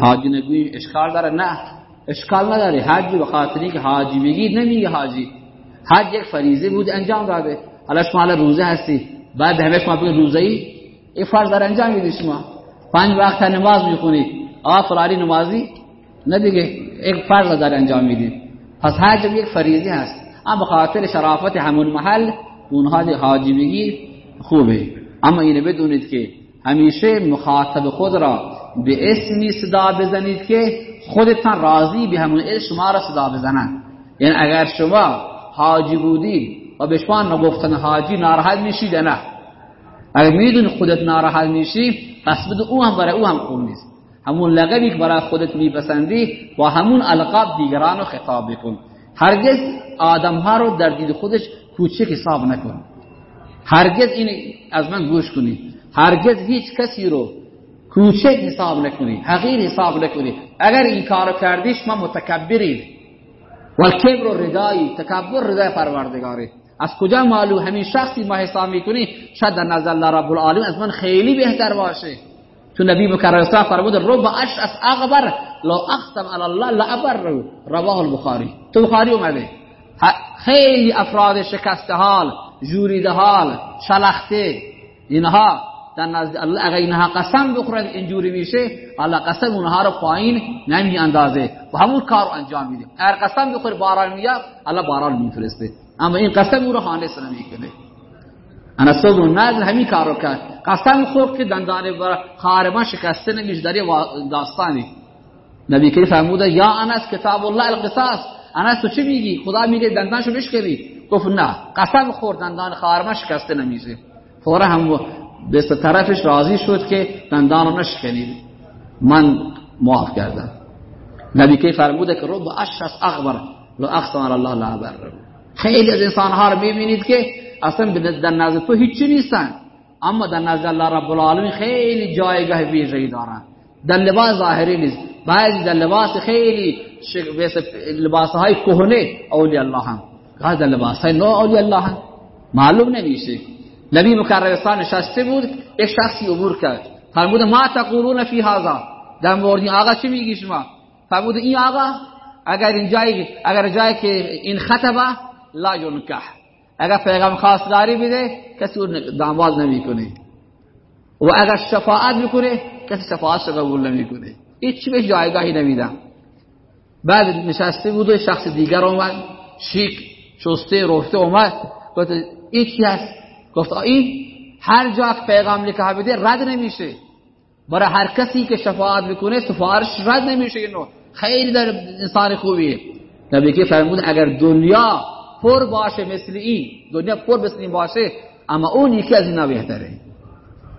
حاجی نگوی اشکال داره؟ نه. اشکال نداره. حج به خاطری که حاجی بگی نمیگه حاجی. حج یک فریضه بود انجام داده. حالا شما حالا روزه هستی. بعد همه شما بگید روزه ای این فرض در انجام میدی شما. پنج وقت نماز می‌خونید آ فلانی نمازی؟ نه دیگه. یک فرض در انجام می‌دید پس حج یک فریضه هست. اما خاطر شرافت همون محل اونها حاجی بگی خوبه. اما اینو بدونید که همیشه مخاطب خود را به اسمی صدا بزنید که خودتان راضی به همون اسم شما را صدا بزنند یعنی اگر شما حاجی بودید و به شما نگفتن حاجی ناراحت میشید نه؟ اگر می‌دونی خودت ناراحت میشی پس بده او هم برای او هم خوب نیست. همون لقبی که برای خودت میپسندی با همون القاب دیگران رو خطاب بکن. هرگز آدم ها رو در دید خودش کوچک حساب نکن. هرگز این از من گوش کنی هرگز هیچ کسی رو کوچک حساب نکنی حقیر حساب نکنی. اگر این کارو کردی شما متکبرید والکبر و ردایی تکبر ردای پروردگاره از کجا معلوم همین شخصی ما حساب می‌کنی شاید در نظر الله رب العالمین از من خیلی بهتر باشه. تو نبی مکرم فرمود رب اش از اغبر لا اختم علی الله لعبر رواه البخاری. تو بخاری اومده. خیلی افراد شکسته حال جوریده حال شلخته. اینها در نزد الله اگر اینها قسم بخورن اینجوری میشه الله قسم اونها رو پایین نمی اندازه و همون کار رو انجام میده. اگر قسم بخور باران میاد الله باران میفرسته. اما این قسم او رو حانس نمی‌کنه انا صبر نازل همین کار رو کرد. قسم خورد که دندان برا خارما شکسته نمیشه در داستانی نبی کریم فرموده یا انس کتاب الله القصاص. انس تو چی میگی؟ خدا میگه دندانشو بشکنی گفت نه. قسم خورد دندان خارما شکسته نمیشه. فورا هم به طرفش راضی شد که دندان رو نشکنید. من معاف کردم. نبی که فرموده که رب اشخص اغبر لو اقسم الله لا بر. خیلی از انسان ها رو می‌بینید که اصلا در نظر تو هیچی نیستن. اما در نظر الله رب العالمین خیلی جایگاه ویژه‌ای دارن. در لباس ظاهری نیست. بعضی در لباس خیلی لباس های کهنه اولیاء الله هم. در لباس های نو اولیاء الله هم. معلوم نمیشه. نبی مکرمستان نشسته بود یک شخصی عبور کرد. فرمود ما تقولون فی هذا. در مورد آقا چی میگی شما؟ فرمود این آقا اگر این جایی اگر جایی که این خطبه لا ينکح اگر پیغام خواستگاری بده کسی دامواز نمی‌کنه. و اگر شفاعت می‌کنه کسی شفاعت قبول نمی‌کنه. هیچ به جایگاهی نمیدم. بعد نشسته بود و شخص دیگر اومد شیک شسته رفته اومد. گفت این چی هست؟ گفت این هر جا پیغام نکاح بده رد نمیشه. برای هر کسی که شفاعت می‌کنه سفارش رد نمیشه اینو خیلی در انسان خوبیه نبی که فرمود اگر دنیا پر باشه مثل این دنیا پر مثل این باشه اما اون یکی از اینا بهتره.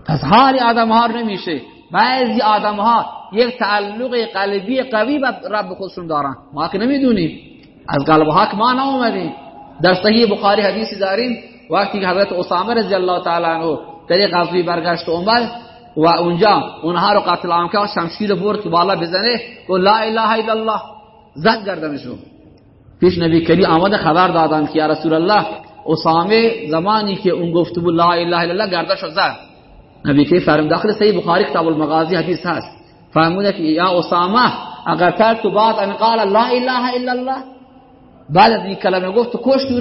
پس حالی آدم ها نمیشه. بعضی آدم ها یک تعلق قلبی قوی به رب خودشون دارن. ما که نمی‌دونیم. از قلب ها که ما ناومدیم. در صحیح بخاری حدیثی داریم وقتی که حضرت اسامه رضی الله تعالی عنہ در غزوی برگشت اومد و اونجا اونها رو قتل عام کرد شمشیر برد که بالا بزنه و لا اله الا الله زد گردنشو پیش نبی کریم آمده خبر دادن که یا رسول الله اسامه زمانی که اون گفت بود لا اله الا الله گردنشو زد. نبی کریم فرمود داخل صحیح بخاری کتاب المغازی حدیث هست. فرموده که یا اسامه اگر تو بعد ان قال لا اله الا الله بعد از این کلمه گفت کشت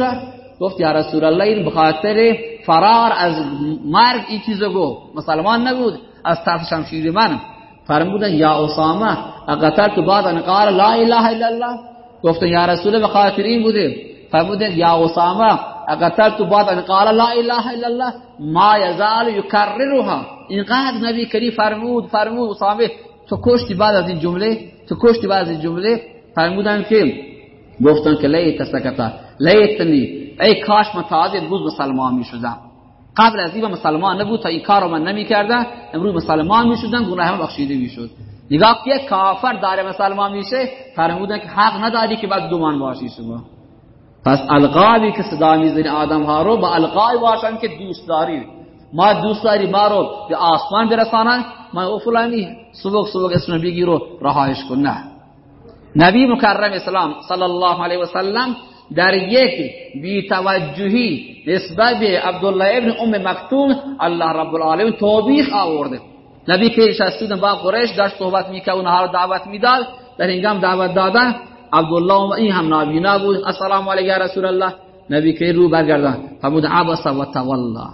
گفت یا رسول الله این بخاطر فرار از مرگ این چیزو گفت. مسلمان نبود از طرف شمشیر من فرمودن یا اسامه اقتلت بعد ان قال لا اله الا الله. گفتن یا رسول بخاطر این بوده. فرمودن یا اسامه اقتلت بعد ان قال لا اله الا الله ما یزال یکررها. اینقدر نبی کریم فرمود فرمود اسامه تو کشتی بعد از این جمله تو کشتی بعد از این جمله. فرمودن که گفتن که لیت سکتا لیتنی ای کاش تازه امروز مسلمان می شدم قبل از این مسلمان نبود تا این کارو من نمی کردم امروز مسلمان می شدم گناه هم بخشیده می شد نگاه که کافر داره مسلمان میشه. فرمودن که حق نداری که بعد دومان باشی شما. پس القابی که صدا می‌زنی آدم ها رو با القای باشن که دوست داری. ما دوست داری ما رو به آسمان برسانن. ما او فلانی صبح صبح اسم نبی رو رهایش کن. نه. نبی مکرم اسلام صلی الله علیه و سلم در یک بیتوجهی نسبت به عبدالله ابن ام مکتوم الله رب العالمین توبیخ آورده. نبی که نشسته با قریش داشت صحبت می‌کرد اونها رو دعوت می‌داد. در اینجام دعوت دادن. عبدالله این هم نابینا بود. السلام علیک یا رسول الله. نبی که رو برگردن فرمود عبس و تولا.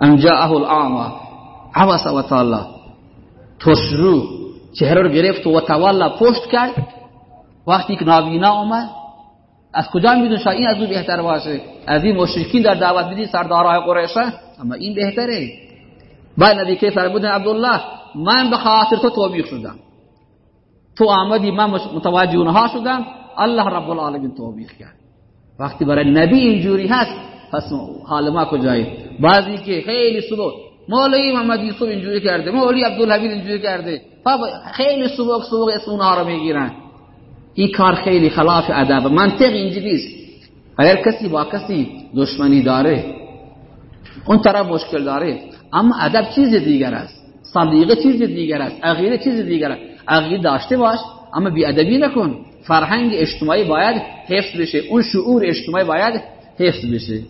ان جاءه الاعمى عبس و تولا. تشرو چهره رو گرفت و تولا پشت کرد. وقتی که نابینا اومد از کجا میدون شاید این از او بهتر باشه؟ از این مشرکین در دعوت میدی سردارهای قریشه؟ اما این بهتره. بعد نبی که فرمودن عبدالله من به خاطر تو توبیخ شدم. تو آمدی من متوجه اونها شدم. الله رب العالمین توبیخ کرد. وقتی برای نبی اینجوری هست پس حال ما کجایی؟ بعضی که خیلی سبک مولوی محمد یوسف اینجوری کرده مولوی عبدالحمید اینجوری کرده. خیلی سبک سبک اسم اونها رو می‌گیرن. این کار خیلی خلاف ادب. منطق اینجوری است اگر کسی با کسی دشمنی داره اون طرف مشکل داره. اما ادب چیز دیگر است. صدیقه چیز دیگر است. عقیده چیز دیگر است. عقیده داشته باش اما بی ادبی نکن. فرهنگ اجتماعی باید حفظ بشه. اون شعور اجتماعی باید حفظ بشه.